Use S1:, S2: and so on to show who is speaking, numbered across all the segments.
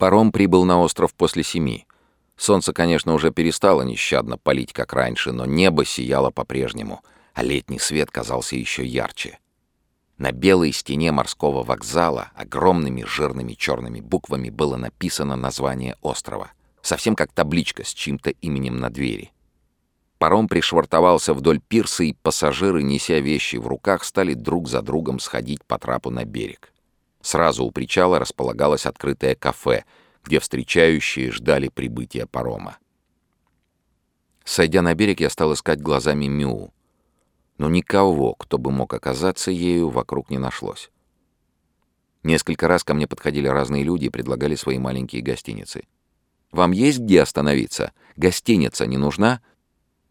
S1: Паром прибыл на остров после семи. Солнце, конечно, уже перестало нещадно палить, как раньше, но небо сияло по-прежнему, а летний свет казался еще ярче. На белой стене морского вокзала огромными жирными черными буквами было написано название острова, совсем как табличка с чьим-то именем на двери. Паром пришвартовался вдоль пирса, и пассажиры, неся вещи в руках, стали друг за другом сходить по трапу на берег. Сразу у причала располагалось открытое кафе, где встречающие ждали прибытия парома. Сойдя на берег, я стал искать глазами Мю. Но никого, кто бы мог оказаться ею, вокруг не нашлось. Несколько раз ко мне подходили разные люди и предлагали свои маленькие гостиницы. «Вам есть где остановиться? Гостиница не нужна?»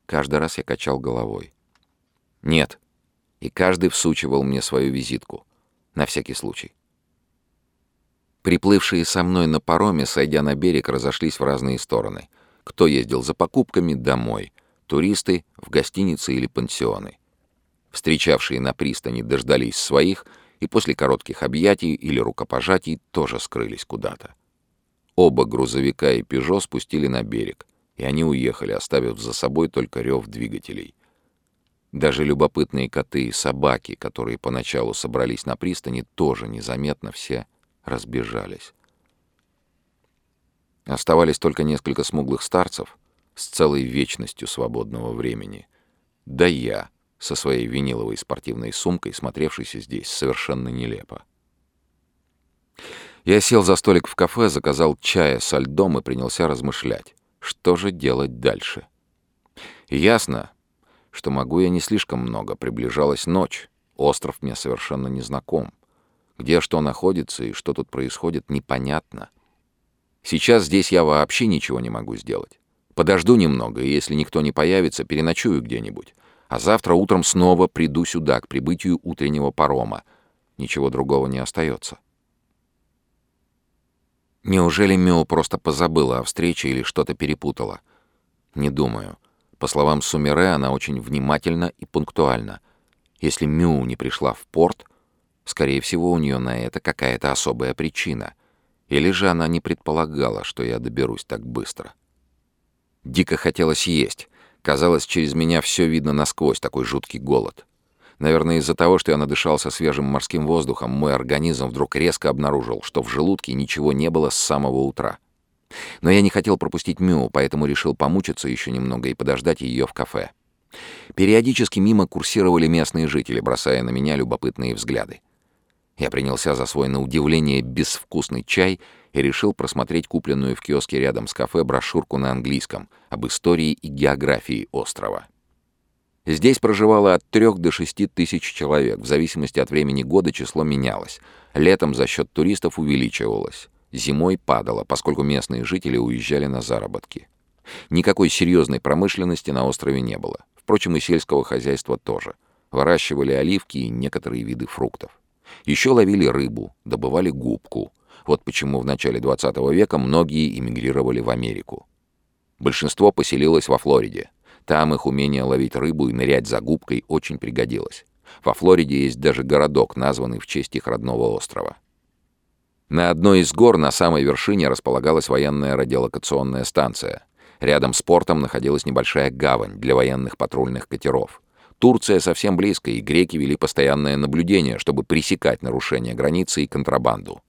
S1: Каждый раз я качал головой. «Нет». И каждый всучивал мне свою визитку. На всякий случай. Приплывшие со мной на пароме, сойдя на берег, разошлись в разные стороны. Кто ездил за покупками — домой. Туристы — в гостиницы или пансионы. Встречавшие на пристани дождались своих и после коротких объятий или рукопожатий тоже скрылись куда-то. Оба грузовика и «Пежо» спустили на берег, и они уехали, оставив за собой только рев двигателей. Даже любопытные коты и собаки, которые поначалу собрались на пристани, тоже незаметно все разбежались. Оставались только несколько смуглых старцев с целой вечностью свободного времени. Да я со своей виниловой спортивной сумкой, смотревшейся здесь совершенно нелепо. Я сел за столик в кафе, заказал чая со льдом и принялся размышлять, что же делать дальше. ясно, что могу я не слишком много, приближалась ночь, остров мне совершенно не знаком. Где что находится и что тут происходит, непонятно. Сейчас здесь я вообще ничего не могу сделать. Подожду немного, и если никто не появится, переночую где-нибудь. А завтра утром снова приду сюда, к прибытию утреннего парома. Ничего другого не остается. Неужели Мю просто позабыла о встрече или что-то перепутала? Не думаю. По словам Сумере, она очень внимательна и пунктуальна. Если Мю не пришла в порт, Скорее всего, у нее на это какая-то особая причина. Или же она не предполагала, что я доберусь так быстро. Дико хотелось есть. Казалось, через меня все видно насквозь, такой жуткий голод. Наверное, из-за того, что я надышался свежим морским воздухом, мой организм вдруг резко обнаружил, что в желудке ничего не было с самого утра. Но я не хотел пропустить Мю, поэтому решил помучиться еще немного и подождать ее в кафе. Периодически мимо курсировали местные жители, бросая на меня любопытные взгляды. Я принялся за свой, на удивление, безвкусный чай и решил просмотреть купленную в киоске рядом с кафе брошюрку на английском об истории и географии острова. Здесь проживало от 3 до 6 тысяч человек. В зависимости от времени года число менялось. Летом за счет туристов увеличивалось. Зимой падало, поскольку местные жители уезжали на заработки. Никакой серьезной промышленности на острове не было. Впрочем, и сельского хозяйства тоже. Выращивали оливки и некоторые виды фруктов. Еще ловили рыбу, добывали губку. Вот почему в начале 20 века многие эмигрировали в Америку. Большинство поселилось во Флориде. Там их умение ловить рыбу и нырять за губкой очень пригодилось. Во Флориде есть даже городок, названный в честь их родного острова. На одной из гор на самой вершине располагалась военная радиолокационная станция. Рядом с портом находилась небольшая гавань для военных патрульных катеров. Турция совсем близко, и греки вели постоянное наблюдение, чтобы пресекать нарушения границы и контрабанду.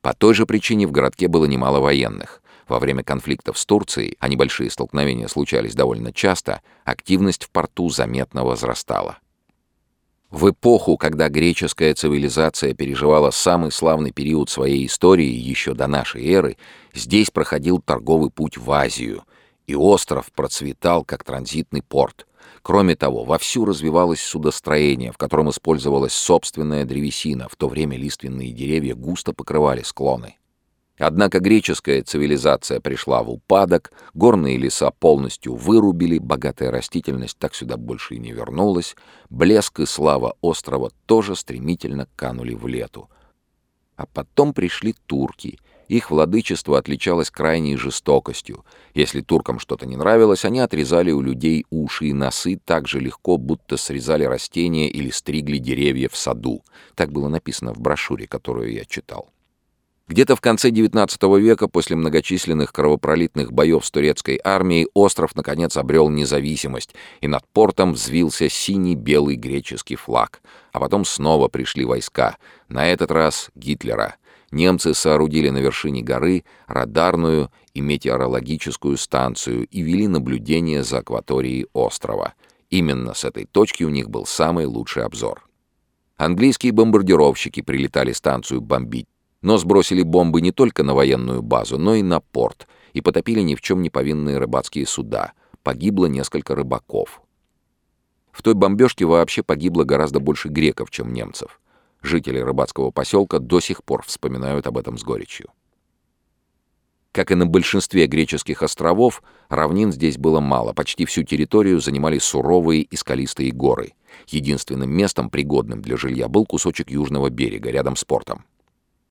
S1: По той же причине в городке было немало военных. Во время конфликтов с Турцией, а небольшие столкновения случались довольно часто, активность в порту заметно возрастала. В эпоху, когда греческая цивилизация переживала самый славный период своей истории еще до нашей эры, здесь проходил торговый путь в Азию, и остров процветал как транзитный порт — Кроме того, вовсю развивалось судостроение, в котором использовалась собственная древесина, в то время лиственные деревья густо покрывали склоны. Однако греческая цивилизация пришла в упадок, горные леса полностью вырубили, богатая растительность так сюда больше и не вернулась, блеск и слава острова тоже стремительно канули в лету. А потом пришли турки — их владычество отличалось крайней жестокостью. Если туркам что-то не нравилось, они отрезали у людей уши и носы так же легко, будто срезали растения или стригли деревья в саду. Так было написано в брошюре, которую я читал. Где-то в конце XIX века, после многочисленных кровопролитных боев с турецкой армией, остров, наконец, обрел независимость, и над портом взвился синий-белый греческий флаг. А потом снова пришли войска, на этот раз Гитлера. Немцы соорудили на вершине горы радарную и метеорологическую станцию и вели наблюдение за акваторией острова. Именно с этой точки у них был самый лучший обзор. Английские бомбардировщики прилетали станцию бомбить, но сбросили бомбы не только на военную базу, но и на порт, и потопили ни в чем не повинные рыбацкие суда. Погибло несколько рыбаков. В той бомбежке вообще погибло гораздо больше греков, чем немцев. Жители рыбацкого поселка до сих пор вспоминают об этом с горечью. Как и на большинстве греческих островов, равнин здесь было мало, почти всю территорию занимали суровые и скалистые горы. Единственным местом, пригодным для жилья, был кусочек южного берега, рядом с портом.